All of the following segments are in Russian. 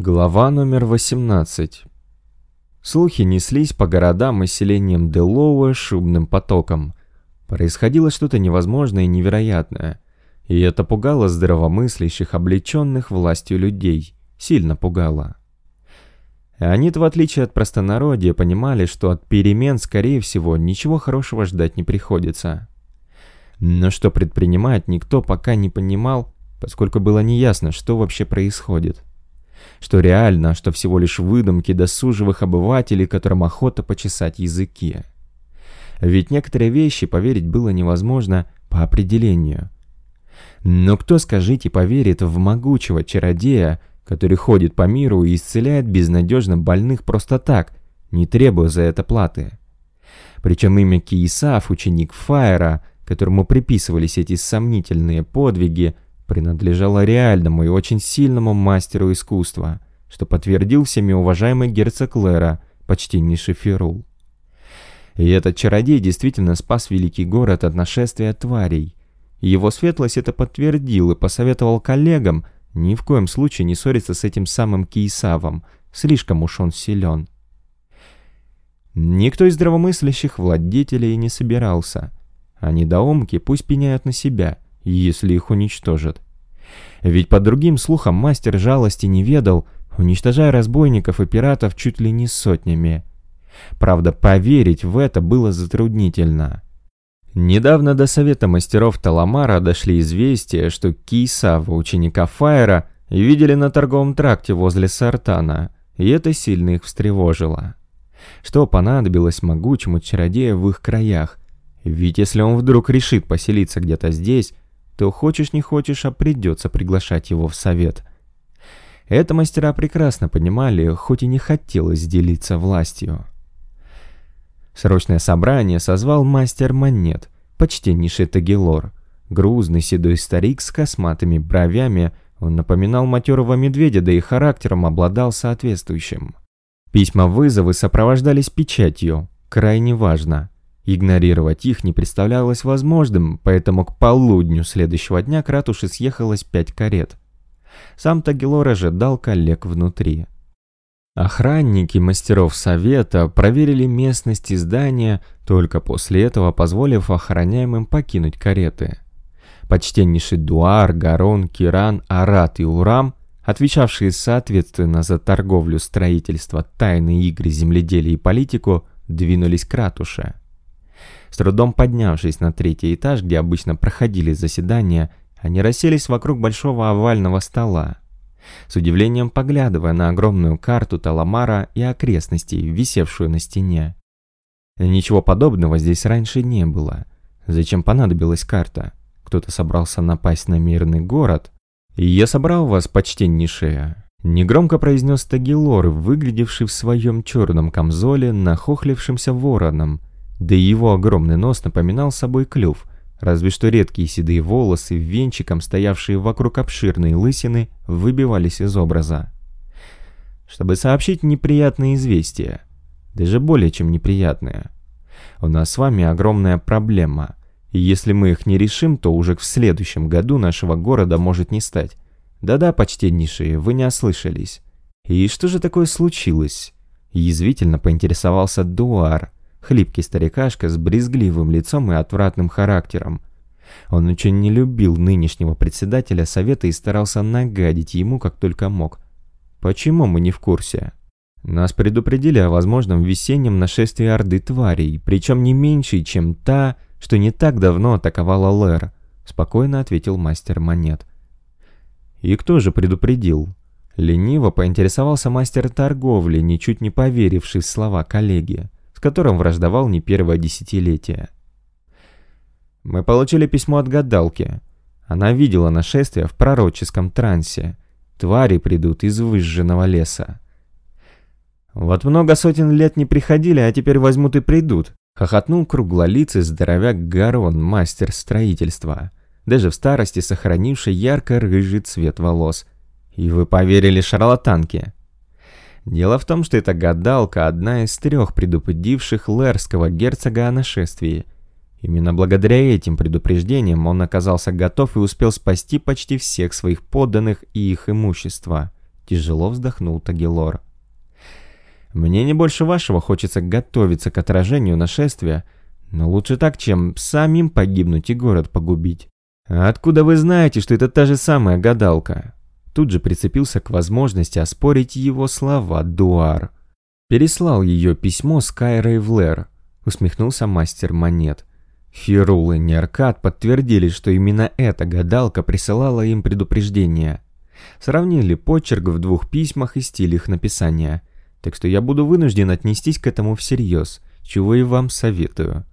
Глава номер 18 Слухи неслись по городам и селениям Делоуэ шумным потоком. Происходило что-то невозможное и невероятное. И это пугало здравомыслящих, облеченных властью людей. Сильно пугало. Они-то, в отличие от простонародья, понимали, что от перемен, скорее всего, ничего хорошего ждать не приходится. Но что предпринимать, никто пока не понимал, поскольку было неясно, что вообще происходит что реально, что всего лишь выдумки досуживых обывателей, которым охота почесать языки. Ведь некоторые вещи поверить было невозможно по определению. Но кто, скажите, поверит в могучего чародея, который ходит по миру и исцеляет безнадежно больных просто так, не требуя за это платы? Причем имя Киесав, ученик Фаера, которому приписывались эти сомнительные подвиги, принадлежала реальному и очень сильному мастеру искусства, что подтвердил всеми уважаемый герцог Лера, почтеннейший Ферул. И этот чародей действительно спас великий город от нашествия тварей. его светлость это подтвердил и посоветовал коллегам ни в коем случае не ссориться с этим самым Киесавом, слишком уж он силен. Никто из здравомыслящих владетелей не собирался, а недоумки пусть пеняют на себя – если их уничтожат. Ведь по другим слухам мастер жалости не ведал, уничтожая разбойников и пиратов чуть ли не сотнями. Правда, поверить в это было затруднительно. Недавно до совета мастеров Таламара дошли известия, что Кейсава, ученика Фаера, видели на торговом тракте возле Сартана, и это сильно их встревожило. Что понадобилось могучему чародею в их краях? Ведь если он вдруг решит поселиться где-то здесь, то хочешь не хочешь, а придется приглашать его в совет. Это мастера прекрасно понимали, хоть и не хотелось делиться властью. Срочное собрание созвал мастер монет, почтеннейший Тагилор. Грузный седой старик с косматыми бровями, он напоминал матерого медведя, да и характером обладал соответствующим. Письма-вызовы сопровождались печатью, крайне важно – Игнорировать их не представлялось возможным, поэтому к полудню следующего дня к ратуше съехалось пять карет. Сам Тагилор ожидал коллег внутри. Охранники мастеров совета проверили местность и здания, только после этого позволив охраняемым покинуть кареты. Почтеннейший Дуар, Гарон, Киран, Арат и Урам, отвечавшие соответственно за торговлю, строительство, тайные игры, земледелие и политику, двинулись к ратуше. С трудом поднявшись на третий этаж, где обычно проходили заседания, они расселись вокруг большого овального стола. С удивлением поглядывая на огромную карту Таламара и окрестностей, висевшую на стене. Ничего подобного здесь раньше не было. Зачем понадобилась карта? Кто-то собрался напасть на мирный город? «Я собрал вас, почтеннейшая», — негромко произнес Тагилор, выглядевший в своем черном камзоле, нахохлившимся вороном, да и его огромный нос напоминал собой клюв, разве что редкие седые волосы, венчиком стоявшие вокруг обширной лысины, выбивались из образа. Чтобы сообщить неприятные известия, даже более чем неприятные. У нас с вами огромная проблема, и если мы их не решим, то уже в следующем году нашего города может не стать. Да-да, почтеннейшие, вы не ослышались. И что же такое случилось? Язвительно поинтересовался Дуар, Хлипкий старикашка с брезгливым лицом и отвратным характером. Он очень не любил нынешнего председателя совета и старался нагадить ему как только мог. Почему мы не в курсе? Нас предупредили о возможном весеннем нашествии орды тварей, причем не меньшей, чем та, что не так давно атаковала Лэр, спокойно ответил мастер монет. И кто же предупредил? Лениво поинтересовался мастер торговли, ничуть не поверивший в слова коллеги с которым враждовал не первое десятилетие. Мы получили письмо от гадалки. Она видела нашествие в пророческом трансе. Твари придут из выжженного леса. Вот много сотен лет не приходили, а теперь возьмут и придут. Хохотнул круглолицый здоровяк Гарон, мастер строительства, даже в старости сохранивший ярко-рыжий цвет волос. И вы поверили шарлатанке? Дело в том, что эта гадалка одна из трех предупредивших Лерского герцога о нашествии. Именно благодаря этим предупреждениям он оказался готов и успел спасти почти всех своих подданных и их имущество. Тяжело вздохнул Тагилор. Мне не больше вашего хочется готовиться к отражению нашествия, но лучше так, чем самим погибнуть и город погубить. А откуда вы знаете, что это та же самая гадалка? Тут же прицепился к возможности оспорить его слова Дуар. Переслал ее письмо с Кайрой Влэр, усмехнулся мастер монет. Фирул и Неркат подтвердили, что именно эта гадалка присылала им предупреждение. Сравнили почерк в двух письмах и стиль их написания. Так что я буду вынужден отнестись к этому всерьез, чего и вам советую.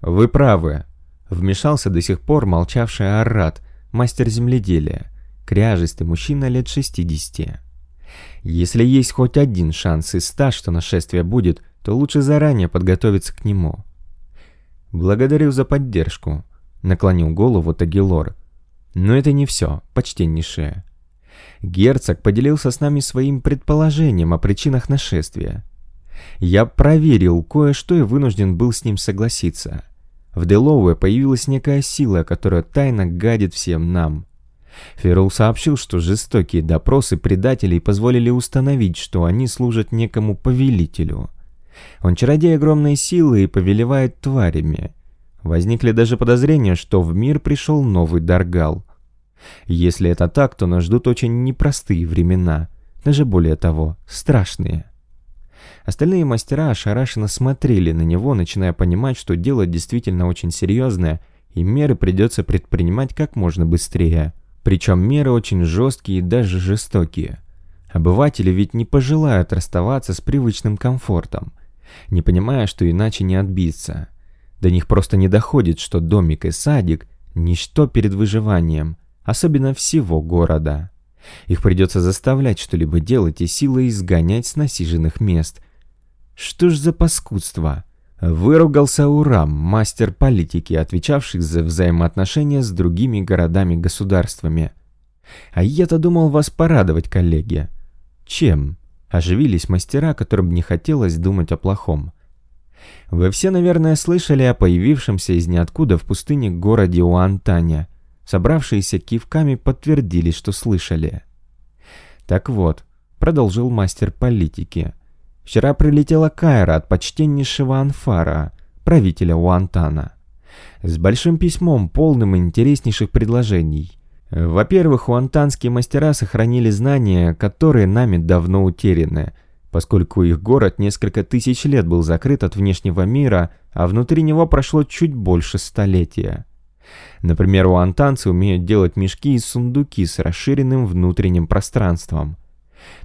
«Вы правы», — вмешался до сих пор молчавший Аррат, мастер земледелия, кряжистый мужчина лет 60. «Если есть хоть один шанс из ста, что нашествие будет, то лучше заранее подготовиться к нему». «Благодарю за поддержку», — наклонил голову Тагилор. «Но это не все, почтеннейшее. Герцог поделился с нами своим предположением о причинах нашествия. Я проверил кое-что и вынужден был с ним согласиться. В Делоуэ появилась некая сила, которая тайно гадит всем нам. Феррол сообщил, что жестокие допросы предателей позволили установить, что они служат некому повелителю. Он чародей огромной силы и повелевает тварями. Возникли даже подозрения, что в мир пришел новый Даргал. Если это так, то нас ждут очень непростые времена, даже более того, страшные. Остальные мастера ошарашенно смотрели на него, начиная понимать, что дело действительно очень серьезное, и меры придется предпринимать как можно быстрее. Причем меры очень жесткие и даже жестокие. Обыватели ведь не пожелают расставаться с привычным комфортом, не понимая, что иначе не отбиться. До них просто не доходит, что домик и садик – ничто перед выживанием, особенно всего города. Их придется заставлять что-либо делать и силой изгонять с насиженных мест. Что ж за паскудство? Выругался Урам, мастер политики, отвечавший за взаимоотношения с другими городами-государствами. А я-то думал вас порадовать, коллеги. Чем? Оживились мастера, которым не хотелось думать о плохом. Вы все, наверное, слышали о появившемся из ниоткуда в пустыне городе Уантане – Собравшиеся кивками подтвердили, что слышали. «Так вот», — продолжил мастер политики, — «вчера прилетела Кайра от почтеннейшего Анфара, правителя Уантана, с большим письмом, полным интереснейших предложений. Во-первых, уантанские мастера сохранили знания, которые нами давно утеряны, поскольку их город несколько тысяч лет был закрыт от внешнего мира, а внутри него прошло чуть больше столетия. Например, у антанцы умеют делать мешки и сундуки с расширенным внутренним пространством.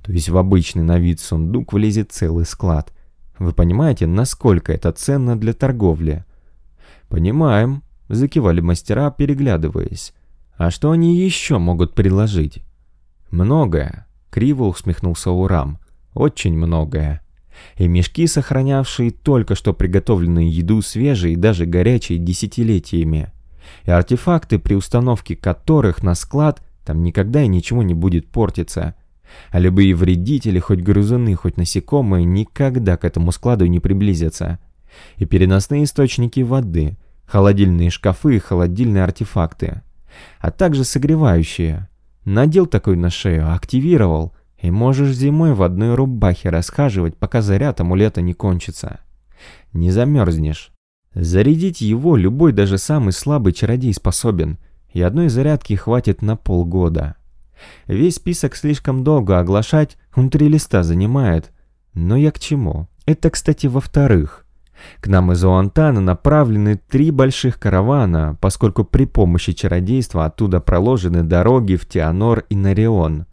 То есть в обычный на вид сундук влезет целый склад. Вы понимаете, насколько это ценно для торговли? Понимаем, закивали мастера, переглядываясь. А что они еще могут предложить? Многое, криво усмехнулся Урам. Очень многое. И мешки, сохранявшие только что приготовленную еду свежей и даже горячей десятилетиями и артефакты, при установке которых на склад там никогда и ничего не будет портиться. А любые вредители, хоть грызуны, хоть насекомые, никогда к этому складу не приблизятся. И переносные источники воды, холодильные шкафы и холодильные артефакты. А также согревающие. Надел такой на шею, активировал, и можешь зимой в одной рубахе расхаживать, пока заряд амулета не кончится. Не замерзнешь. Зарядить его любой, даже самый слабый чародей способен, и одной зарядки хватит на полгода. Весь список слишком долго оглашать, он три листа занимает. Но я к чему? Это, кстати, во-вторых. К нам из Уантана направлены три больших каравана, поскольку при помощи чародейства оттуда проложены дороги в Теонор и Нарион.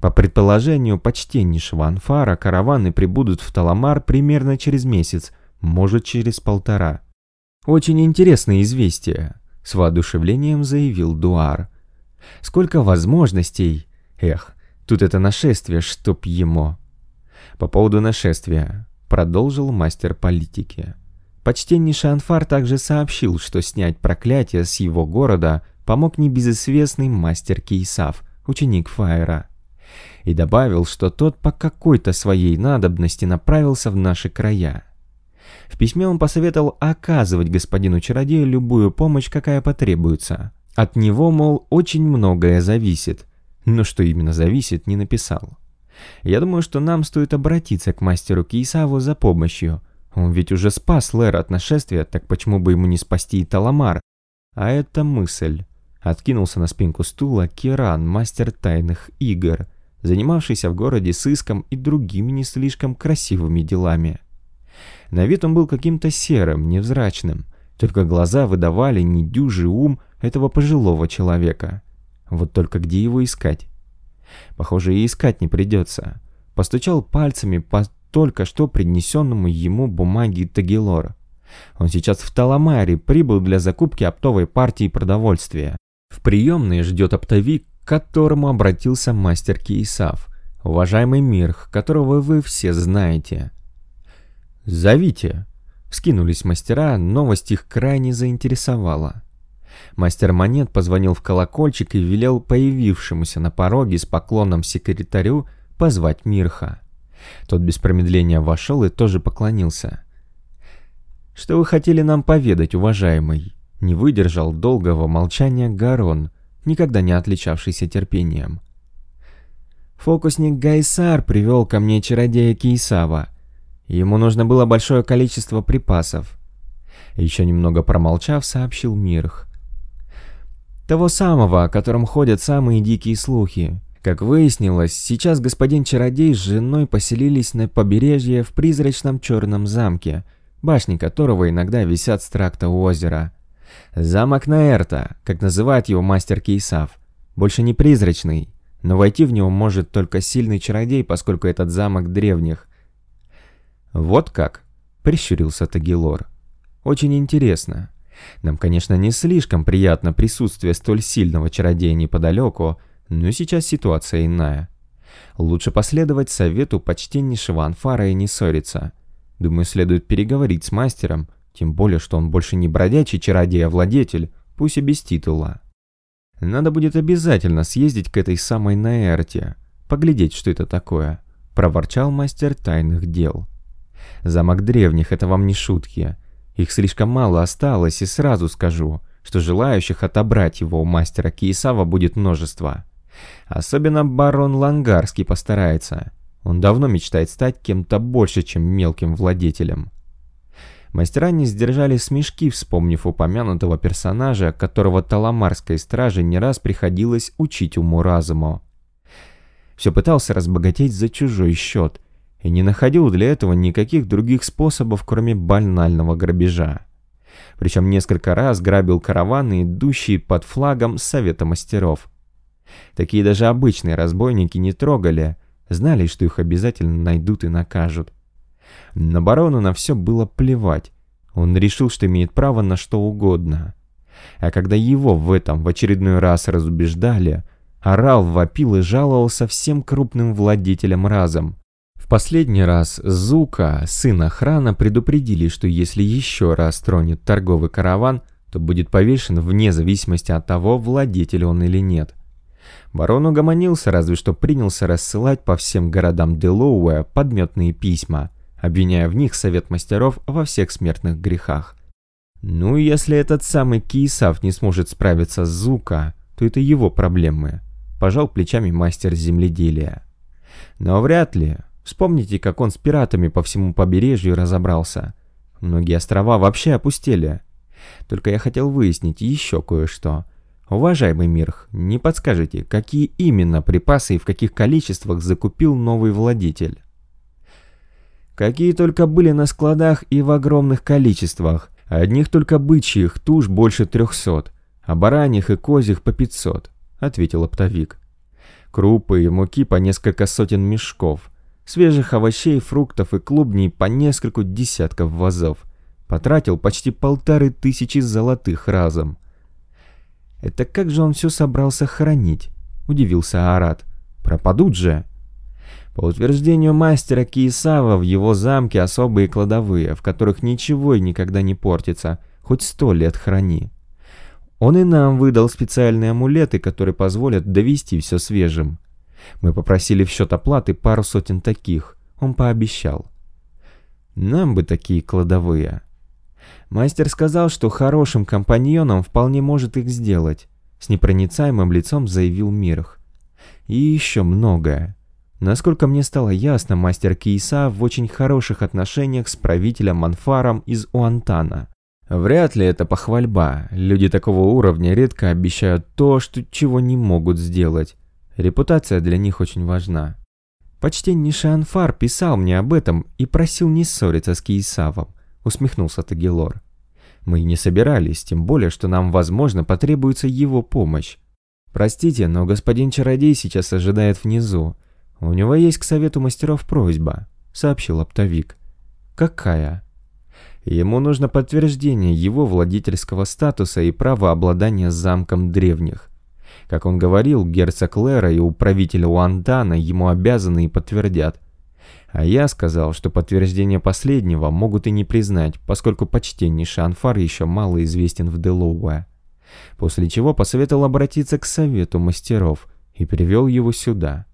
По предположению почтеннейшего Анфара, караваны прибудут в Таламар примерно через месяц, может через полтора. «Очень интересное известие», — с воодушевлением заявил Дуар. «Сколько возможностей! Эх, тут это нашествие, чтоб ему!» «По поводу нашествия», — продолжил мастер политики. Почтеннейший Анфар также сообщил, что снять проклятие с его города помог небезызвестный мастер Кейсав, ученик Фаера. И добавил, что тот по какой-то своей надобности направился в наши края. В письме он посоветовал оказывать господину чародею любую помощь, какая потребуется. От него, мол, очень многое зависит. Но что именно зависит, не написал. Я думаю, что нам стоит обратиться к мастеру Кейсаву за помощью. Он ведь уже спас Лэр от нашествия, так почему бы ему не спасти и Таламар? А это мысль. Откинулся на спинку стула Киран, мастер тайных игр, занимавшийся в городе сыском и другими не слишком красивыми делами. На вид он был каким-то серым, невзрачным, только глаза выдавали недюжий ум этого пожилого человека. Вот только где его искать? Похоже, и искать не придется. Постучал пальцами по только что принесенному ему бумаге Тагилор. Он сейчас в Таламаре прибыл для закупки оптовой партии продовольствия. В приемной ждет оптовик, к которому обратился мастер Киесав, уважаемый Мирх, которого вы все знаете. «Зовите!» Вскинулись мастера, новость их крайне заинтересовала. Мастер монет позвонил в колокольчик и велел появившемуся на пороге с поклоном секретарю позвать Мирха. Тот без промедления вошел и тоже поклонился. «Что вы хотели нам поведать, уважаемый?» Не выдержал долгого молчания Гарон, никогда не отличавшийся терпением. «Фокусник Гайсар привел ко мне чародея Кейсава. Ему нужно было большое количество припасов». Еще немного промолчав, сообщил Мирх. «Того самого, о котором ходят самые дикие слухи. Как выяснилось, сейчас господин чародей с женой поселились на побережье в призрачном черном замке, башни которого иногда висят с тракта у озера. Замок Наэрта, как называет его мастер Кейсав, больше не призрачный, но войти в него может только сильный чародей, поскольку этот замок древних. Вот как, прищурился Тагилор. Очень интересно. Нам, конечно, не слишком приятно присутствие столь сильного чародея неподалеку, но сейчас ситуация иная. Лучше последовать совету почтеннейшего Анфара и не ссориться. Думаю, следует переговорить с мастером, тем более, что он больше не бродячий чародей, а владетель, пусть и без титула. Надо будет обязательно съездить к этой самой Наэрте, поглядеть, что это такое, проворчал мастер тайных дел. Замок древних — это вам не шутки. Их слишком мало осталось, и сразу скажу, что желающих отобрать его у мастера Киесава будет множество. Особенно барон Лангарский постарается. Он давно мечтает стать кем-то больше, чем мелким владетелем. Мастера не сдержали смешки, вспомнив упомянутого персонажа, которого Таламарской страже не раз приходилось учить уму-разуму. Все пытался разбогатеть за чужой счет и не находил для этого никаких других способов, кроме банального грабежа. Причем несколько раз грабил караваны, идущие под флагом Совета мастеров. Такие даже обычные разбойники не трогали, знали, что их обязательно найдут и накажут. На барона на все было плевать. Он решил, что имеет право на что угодно. А когда его в этом в очередной раз разубеждали, орал, вопил и жаловался всем крупным владетелям разом. Последний раз Зука, сын охрана, предупредили, что если еще раз тронет торговый караван, то будет повешен вне зависимости от того, владетель он или нет. Барон угомонился, разве что принялся рассылать по всем городам Делоуэ подметные письма – обвиняя в них совет мастеров во всех смертных грехах. Ну, если этот самый Киесав не сможет справиться с Зука, то это его проблемы, пожал плечами мастер земледелия. Но вряд ли. Вспомните, как он с пиратами по всему побережью разобрался. Многие острова вообще опустели. Только я хотел выяснить еще кое-что. Уважаемый Мирх, не подскажете, какие именно припасы и в каких количествах закупил новый владетель? Какие только были на складах и в огромных количествах. Одних только бычьих туш больше трехсот, а бараньих и козьих по пятьсот, ответил оптовик. Крупы и муки по несколько сотен мешков, свежих овощей, фруктов и клубней по нескольку десятков вазов. Потратил почти полторы тысячи золотых разом. «Это как же он все собрался хранить?» – удивился Арат. «Пропадут же!» По утверждению мастера Киесава, в его замке особые кладовые, в которых ничего и никогда не портится, хоть сто лет храни. Он и нам выдал специальные амулеты, которые позволят довести все свежим. Мы попросили в счет оплаты пару сотен таких. Он пообещал. Нам бы такие кладовые. Мастер сказал, что хорошим компаньоном вполне может их сделать. С непроницаемым лицом заявил Мирх. и еще многое. Насколько мне стало ясно, мастер Кейса в очень хороших отношениях с правителем Манфаром из Уантана. Вряд ли это похвальба. Люди такого уровня редко обещают то, что чего не могут сделать. Репутация для них очень важна. Почтеннейший Анфар писал мне об этом и просил не ссориться с Кейсавом, усмехнулся Тагилор. Мы не собирались, тем более, что нам, возможно, потребуется его помощь. Простите, но господин чародей сейчас ожидает внизу. У него есть к совету мастеров просьба, сообщил оптовик. Какая? Ему нужно подтверждение его владельческого статуса и права обладания замком древних. Как он говорил, герцог Лера и управитель Уантана ему обязаны и подтвердят. А я сказал, что подтверждение последнего могут и не признать, поскольку почтеннейший Анфар еще мало известен в Делоуэ. После чего посоветовал обратиться к совету мастеров и привел его сюда.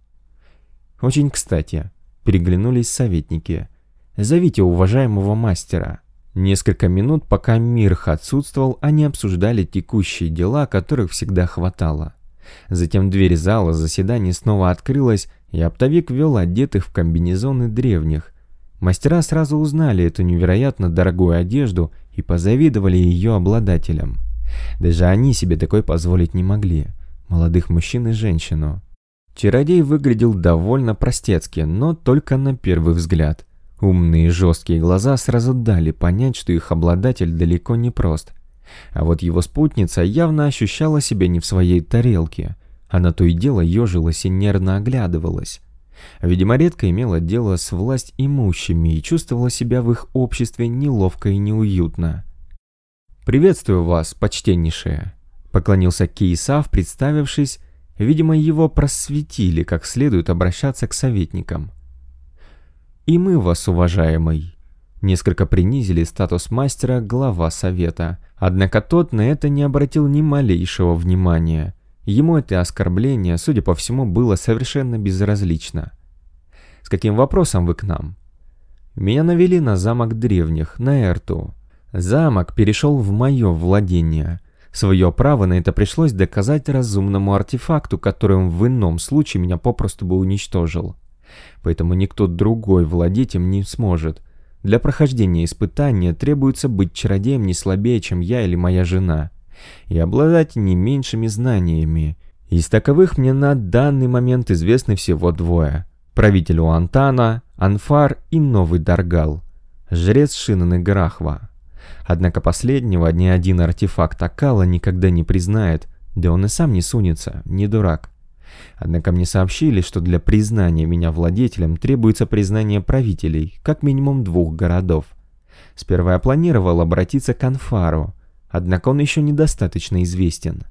Очень кстати, переглянулись советники. «Зовите уважаемого мастера». Несколько минут, пока Мирх отсутствовал, они обсуждали текущие дела, которых всегда хватало. Затем дверь зала заседаний снова открылась, и оптовик вел одетых в комбинезоны древних. Мастера сразу узнали эту невероятно дорогую одежду и позавидовали ее обладателям. Даже они себе такой позволить не могли. Молодых мужчин и женщину. Чародей выглядел довольно простецки, но только на первый взгляд. Умные жесткие глаза сразу дали понять, что их обладатель далеко не прост. А вот его спутница явно ощущала себя не в своей тарелке. Она то и дело ежилась и нервно оглядывалась. Видимо, редко имела дело с власть имущими и чувствовала себя в их обществе неловко и неуютно. «Приветствую вас, почтеннейшая», — поклонился Кейсав, представившись, видимо, его просветили, как следует обращаться к советникам. И мы вас, уважаемый. Несколько принизили статус мастера глава совета, однако тот на это не обратил ни малейшего внимания. Ему это оскорбление, судя по всему, было совершенно безразлично. «С каким вопросом вы к нам?» «Меня навели на замок древних, на Эрту. Замок перешел в мое владение. Свое право на это пришлось доказать разумному артефакту, который он в ином случае меня попросту бы уничтожил поэтому никто другой владеть им не сможет. Для прохождения испытания требуется быть чародеем не слабее, чем я или моя жена, и обладать не меньшими знаниями. Из таковых мне на данный момент известны всего двое. Правитель Уантана, Анфар и Новый Даргал, жрец Шинаны Грахва. Однако последнего ни один артефакт Акала никогда не признает, да он и сам не сунется, не дурак. Однако мне сообщили, что для признания меня владетелем требуется признание правителей, как минимум двух городов. Сперва я планировал обратиться к Анфару, однако он еще недостаточно известен.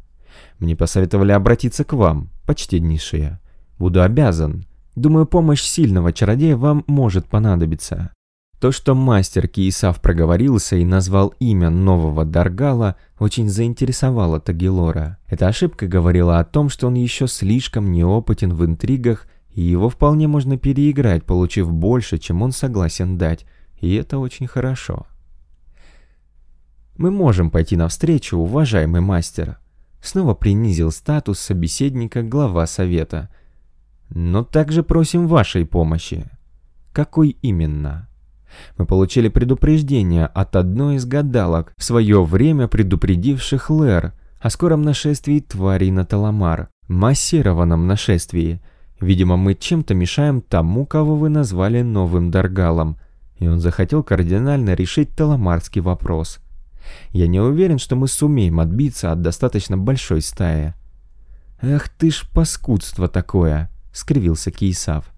Мне посоветовали обратиться к вам, почтеннейшие. Буду обязан. Думаю, помощь сильного чародея вам может понадобиться. То, что мастер Киесав проговорился и назвал имя нового Даргала, очень заинтересовало Тагилора. Эта ошибка говорила о том, что он еще слишком неопытен в интригах, и его вполне можно переиграть, получив больше, чем он согласен дать, и это очень хорошо. «Мы можем пойти навстречу, уважаемый мастер», снова принизил статус собеседника глава совета. «Но также просим вашей помощи». «Какой именно?» Мы получили предупреждение от одной из гадалок, в свое время предупредивших Лэр о скором нашествии тварей на Таламар, массированном нашествии. Видимо, мы чем-то мешаем тому, кого вы назвали новым Даргалом, и он захотел кардинально решить таламарский вопрос. Я не уверен, что мы сумеем отбиться от достаточно большой стаи. «Ах ты ж паскудство такое!» — скривился Кейсав.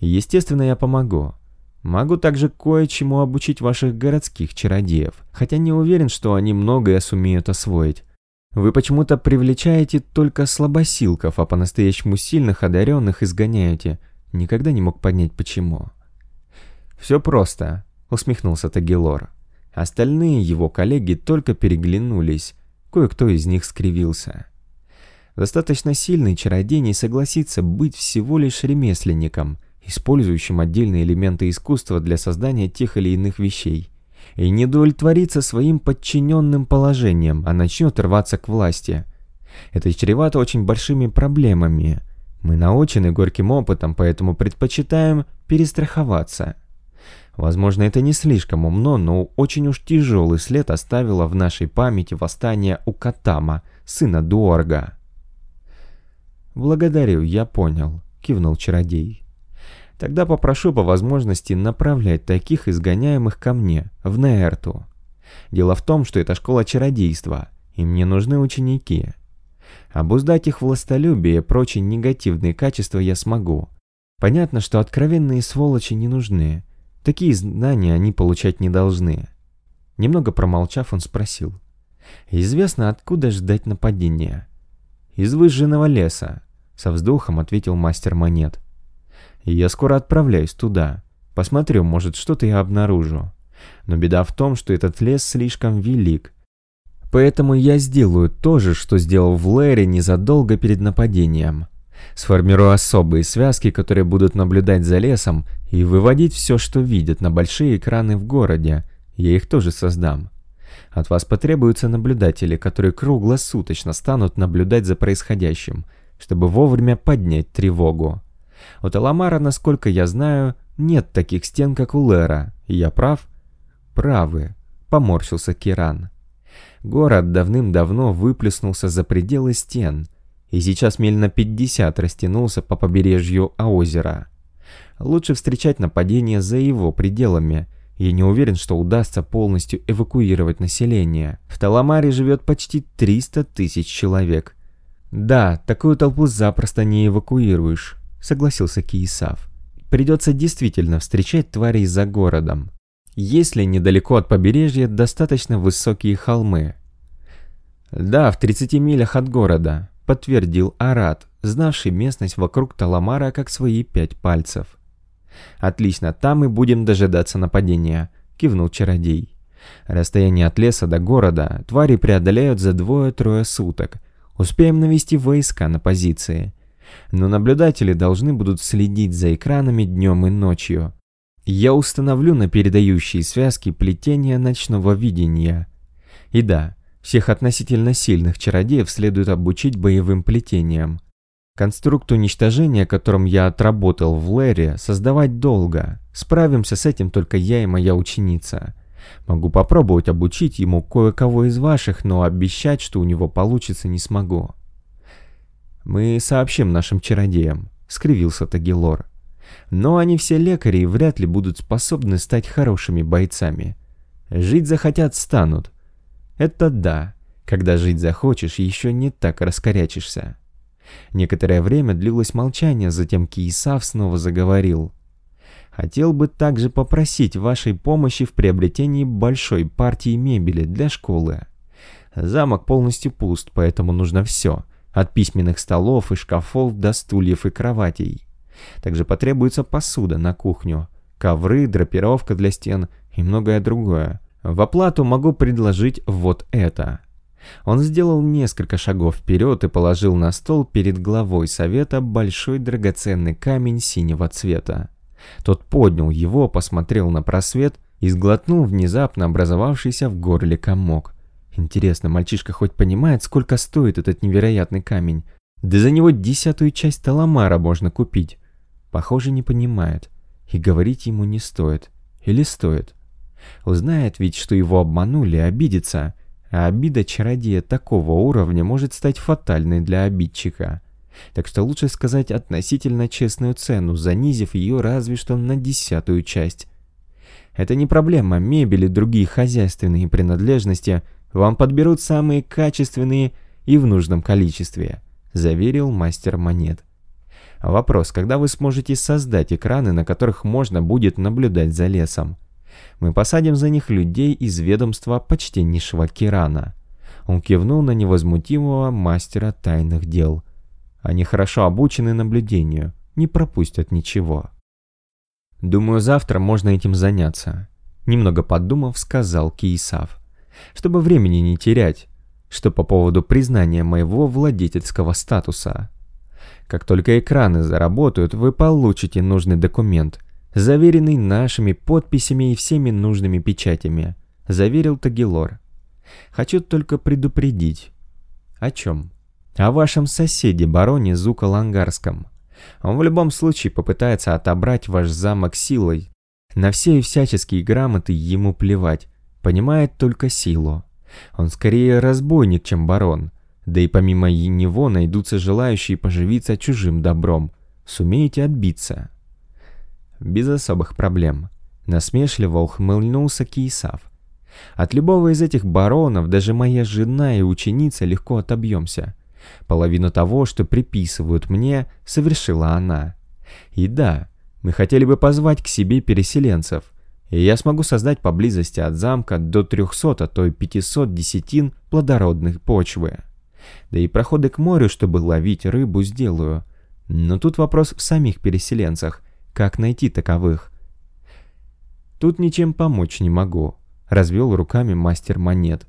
«Естественно, я помогу. Могу также кое-чему обучить ваших городских чародеев, хотя не уверен, что они многое сумеют освоить. Вы почему-то привлечаете только слабосилков, а по-настоящему сильных одаренных изгоняете. Никогда не мог понять, почему. «Все просто», — усмехнулся Тагилор. Остальные его коллеги только переглянулись, кое-кто из них скривился. Достаточно сильный чародей не согласится быть всего лишь ремесленником — использующим отдельные элементы искусства для создания тех или иных вещей, и не удовлетворится своим подчиненным положением, а начнет рваться к власти. Это чревато очень большими проблемами. Мы научены горьким опытом, поэтому предпочитаем перестраховаться. Возможно, это не слишком умно, но очень уж тяжелый след оставило в нашей памяти восстание у Катама, сына Дуорга. «Благодарю, я понял», — кивнул чародей. «Тогда попрошу по возможности направлять таких изгоняемых ко мне, в Неэрту. Дело в том, что это школа чародейства, и мне нужны ученики. Обуздать их властолюбие и прочие негативные качества я смогу. Понятно, что откровенные сволочи не нужны, Такие знания они получать не должны. Немного промолчав, он спросил. «Известно, откуда ждать нападения?» «Из выжженного леса», — со вздохом ответил мастер монет. «Я скоро отправляюсь туда. Посмотрю, может, что-то я обнаружу. Но беда в том, что этот лес слишком велик. Поэтому я сделаю то же, что сделал в Лэре незадолго перед нападением. Сформирую особые связки, которые будут наблюдать за лесом и выводить все, что видят на большие экраны в городе. Я их тоже создам. От вас потребуются наблюдатели, которые круглосуточно станут наблюдать за происходящим, чтобы вовремя поднять тревогу. У Таламара, насколько я знаю, нет таких стен, как у Лера. Я прав? Правы, поморщился Киран. Город давным-давно выплеснулся за пределы стен, и сейчас миль на 50 растянулся по побережью озера. Лучше встречать нападение за его пределами. Я не уверен, что удастся полностью эвакуировать население. В Таламаре живет почти 300 тысяч человек. Да, такую толпу запросто не эвакуируешь, согласился Киесав. Придется действительно встречать тварей за городом. Если недалеко от побережья достаточно высокие холмы. Да, в 30 милях от города, подтвердил Арат, знавший местность вокруг Таламара как свои пять пальцев. «Отлично, там мы будем дожидаться нападения», — кивнул чародей. «Расстояние от леса до города твари преодолеют за двое-трое суток. Успеем навести войска на позиции. Но наблюдатели должны будут следить за экранами днем и ночью. Я установлю на передающие связки плетения ночного видения. И да, всех относительно сильных чародеев следует обучить боевым плетениям. Конструкт уничтожения, которым я отработал в Лэре, создавать долго. Справимся с этим только я и моя ученица. Могу попробовать обучить ему кое-кого из ваших, но обещать, что у него получится, не смогу. Мы сообщим нашим чародеям, скривился Тагилор. Но они все лекари и вряд ли будут способны стать хорошими бойцами. Жить захотят, станут. Это да, когда жить захочешь, еще не так раскорячишься. Некоторое время длилось молчание, затем Киесав снова заговорил. «Хотел бы также попросить вашей помощи в приобретении большой партии мебели для школы. Замок полностью пуст, поэтому нужно все, от письменных столов и шкафов до стульев и кроватей. Также потребуется посуда на кухню, ковры, драпировка для стен и многое другое. В оплату могу предложить вот это. Он сделал несколько шагов вперед и положил на стол перед главой совета большой драгоценный камень синего цвета. Тот поднял его, посмотрел на просвет и сглотнул внезапно образовавшийся в горле комок. Интересно, мальчишка хоть понимает, сколько стоит этот невероятный камень? Да за него десятую часть таламара можно купить. Похоже, не понимает. И говорить ему не стоит. Или стоит? Узнает ведь, что его обманули, обидится. А обида чародея такого уровня может стать фатальной для обидчика. Так что лучше сказать относительно честную цену, занизив ее разве что на десятую часть. Это не проблема, мебель и другие хозяйственные принадлежности вам подберут самые качественные и в нужном количестве, заверил мастер монет. Вопрос, когда вы сможете создать экраны, на которых можно будет наблюдать за лесом? Мы посадим за них людей из ведомства почтеннейшего Кирана. Он кивнул на невозмутимого мастера тайных дел. Они хорошо обучены наблюдению, не пропустят ничего. Думаю, завтра можно этим заняться. Немного подумав, сказал Киесав. Чтобы времени не терять, что по поводу признания моего владетельского статуса. Как только экраны заработают, вы получите нужный документ – заверенный нашими подписями и всеми нужными печатями», — заверил Тагилор. «Хочу только предупредить». «О чем?» «О вашем соседе, бароне Зука Лангарском. Он в любом случае попытается отобрать ваш замок силой. На все и всяческие грамоты ему плевать, понимает только силу. Он скорее разбойник, чем барон. Да и помимо него найдутся желающие поживиться чужим добром. Сумеете отбиться? Без особых проблем. Насмешливо ухмыльнулся Киесав. От любого из этих баронов даже моя жена и ученица легко отобьемся. Половину того, что приписывают мне, совершила она. И да, мы хотели бы позвать к себе переселенцев, и я смогу создать поблизости от замка до 300, а то и 500 десятин плодородных почвы. Да и проходы к морю, чтобы ловить рыбу, сделаю. Но тут вопрос в самих переселенцах, как найти таковых. Тут ничем помочь не могу, развел руками мастер монет.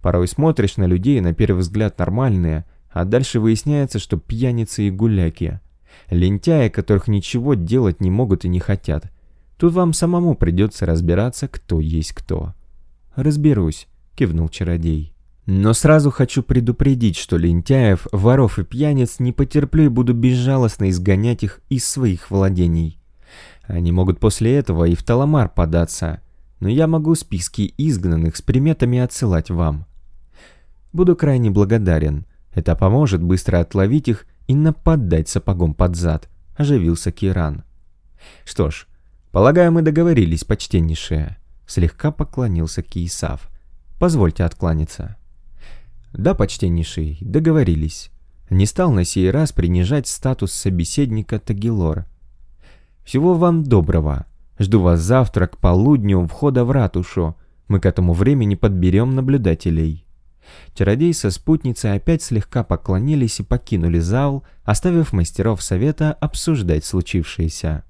Порой смотришь на людей, на первый взгляд нормальные, а дальше выясняется, что пьяницы и гуляки. Лентяи, которых ничего делать не могут и не хотят. Тут вам самому придется разбираться, кто есть кто. «Разберусь», — кивнул чародей. «Но сразу хочу предупредить, что лентяев, воров и пьяниц не потерплю и буду безжалостно изгонять их из своих владений. Они могут после этого и в Таламар податься, но я могу списки изгнанных с приметами отсылать вам. Буду крайне благодарен. Это поможет быстро отловить их и нападать сапогом под зад», — оживился Киран. «Что ж, полагаю, мы договорились, почтеннейшие», — слегка поклонился Киесав. «Позвольте откланяться». «Да, почтеннейший, договорились». Не стал на сей раз принижать статус собеседника Тагилор. «Всего вам доброго. Жду вас завтра к полудню у входа в ратушу. Мы к этому времени подберем наблюдателей». Чародей со спутницей опять слегка поклонились и покинули зал, оставив мастеров совета обсуждать случившееся.